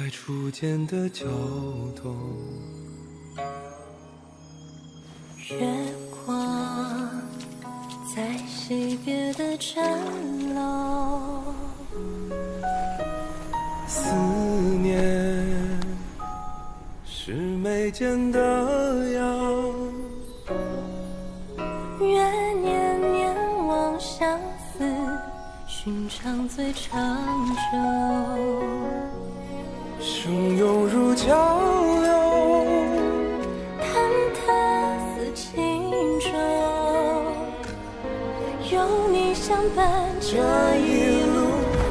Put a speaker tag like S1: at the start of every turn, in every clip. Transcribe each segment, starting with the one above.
S1: 在初见的桥头。
S2: 月光在惜别的城楼，
S1: 思念是眉间的药。
S2: 愿年年望相思，寻常最长久。相伴这一路，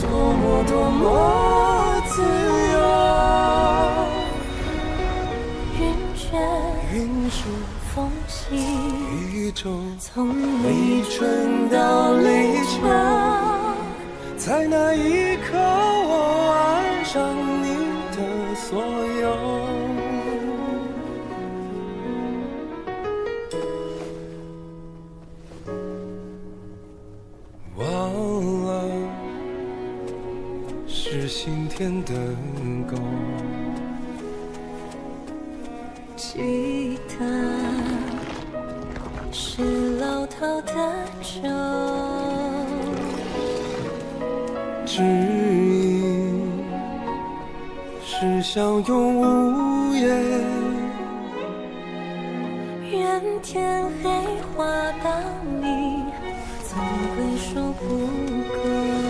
S2: 多么多么自由。云卷
S1: 云舒
S2: 风起，
S1: 一周，
S2: 从立春到立秋。
S1: 在那一刻，是心田的狗，
S2: 记得是老套的酒，
S1: 指引是相拥无言。
S2: 愿天黑花到你，总归说不够。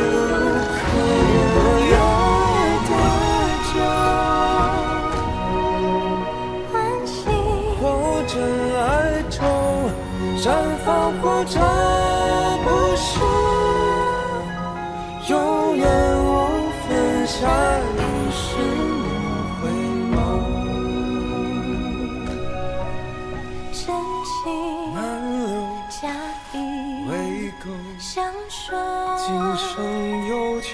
S1: 放，或者不是，永远无分下一世回眸，
S2: 真情
S1: 满流
S2: 假意
S1: 未够，
S2: 相守。
S1: 今生有求。